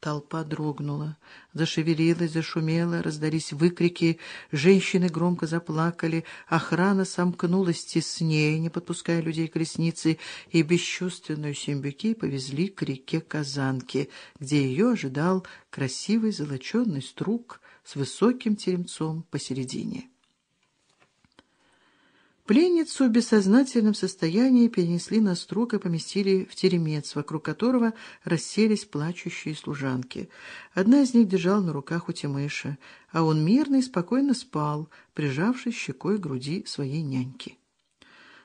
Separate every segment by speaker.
Speaker 1: Толпа дрогнула, зашевелилась, зашумела, раздались выкрики, женщины громко заплакали, охрана сомкнулась теснее, не подпуская людей к лестнице, и бесчувственную Симбюки повезли к реке Казанки, где ее ожидал красивый золоченый струк с высоким теремцом посередине. Пленницу в бессознательном состоянии перенесли на струк и поместили в теремец, вокруг которого расселись плачущие служанки. Одна из них держала на руках у Тимыша, а он мирно и спокойно спал, прижавшись щекой к груди своей няньки.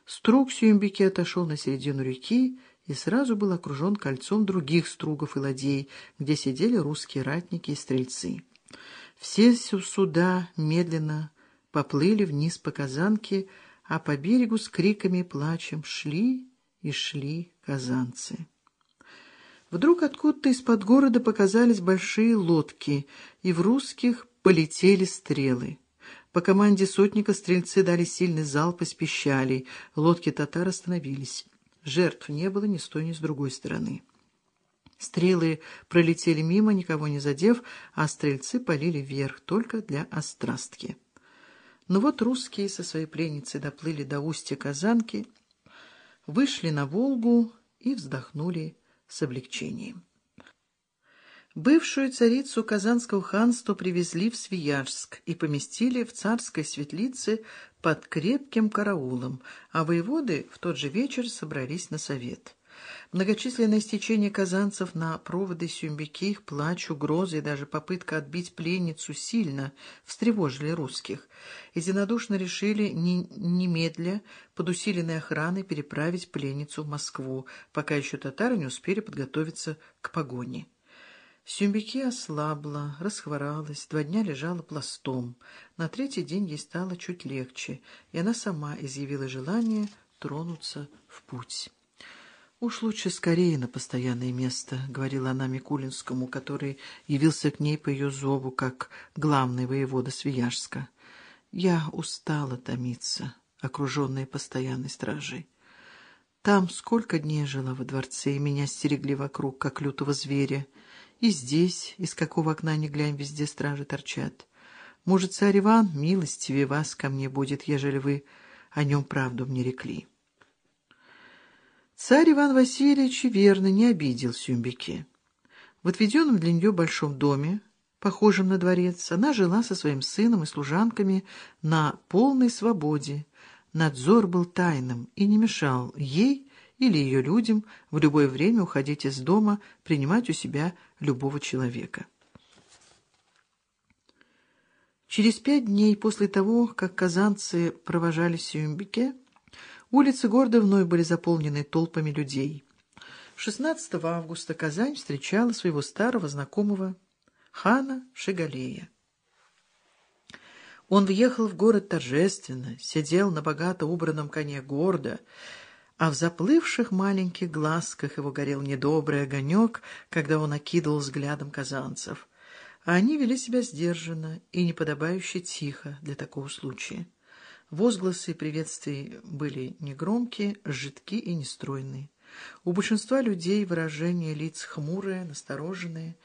Speaker 1: Струк Сюмбике отошел на середину реки и сразу был окружен кольцом других стругов и ладей, где сидели русские ратники и стрельцы. Все суда медленно поплыли вниз по казанке, а по берегу с криками и плачем шли и шли казанцы. Вдруг откуда-то из-под города показались большие лодки, и в русских полетели стрелы. По команде сотника стрельцы дали сильный залп из пищалей. Лодки татар остановились. Жертв не было ни с той, ни с другой стороны. Стрелы пролетели мимо, никого не задев, а стрельцы полили вверх, только для острастки. Но вот русские со своей пленницей доплыли до устья Казанки, вышли на Волгу и вздохнули с облегчением. Бывшую царицу Казанского ханства привезли в Свияжск и поместили в царской светлице под крепким караулом, а воеводы в тот же вечер собрались на совет. Многочисленное стечение казанцев на проводы Сюмбики, их плач, угрозы и даже попытка отбить пленницу сильно встревожили русских. Единодушно решили не, немедля под усиленной охраной переправить пленницу в Москву, пока еще татары не успели подготовиться к погоне. Сюмбики ослабла, расхворалась, два дня лежала пластом. На третий день ей стало чуть легче, и она сама изъявила желание тронуться в путь. «Уж лучше скорее на постоянное место», — говорила она Микулинскому, который явился к ней по ее зову, как главный воевода Свияжска. «Я устала томиться, окруженная постоянной стражей. Там сколько дней жила во дворце, и меня стерегли вокруг, как лютого зверя. И здесь, из какого окна ни глянь, везде стражи торчат. Может, царь Иван милостивее вас ко мне будет, ежели вы о нем правду мне рекли». Царь Иван Васильевич верно не обидел Сюмбике. В отведенном для нее большом доме, похожем на дворец, она жила со своим сыном и служанками на полной свободе. Надзор был тайным и не мешал ей или ее людям в любое время уходить из дома, принимать у себя любого человека. Через пять дней после того, как казанцы провожали Сюмбике, Улицы города вновь были заполнены толпами людей. 16 августа Казань встречала своего старого знакомого хана Шигалея. Он въехал в город торжественно, сидел на богато убранном коне гордо, а в заплывших маленьких глазках его горел недобрый огонек, когда он окидывал взглядом казанцев. А они вели себя сдержанно и неподобающе тихо для такого случая. Возгласы приветствий были негромкие, жидкие и нестройные. У большинства людей выражение лиц хмурое, настороженное.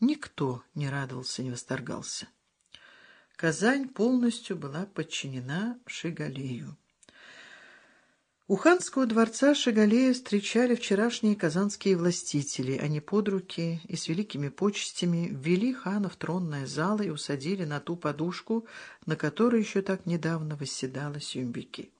Speaker 1: Никто не радовался, не восторгался. Казань полностью была подчинена Шигалею. У ханского дворца Шагалея встречали вчерашние казанские властители. Они под руки и с великими почестями ввели хана в тронное зало и усадили на ту подушку, на которой еще так недавно восседала Сюмбики.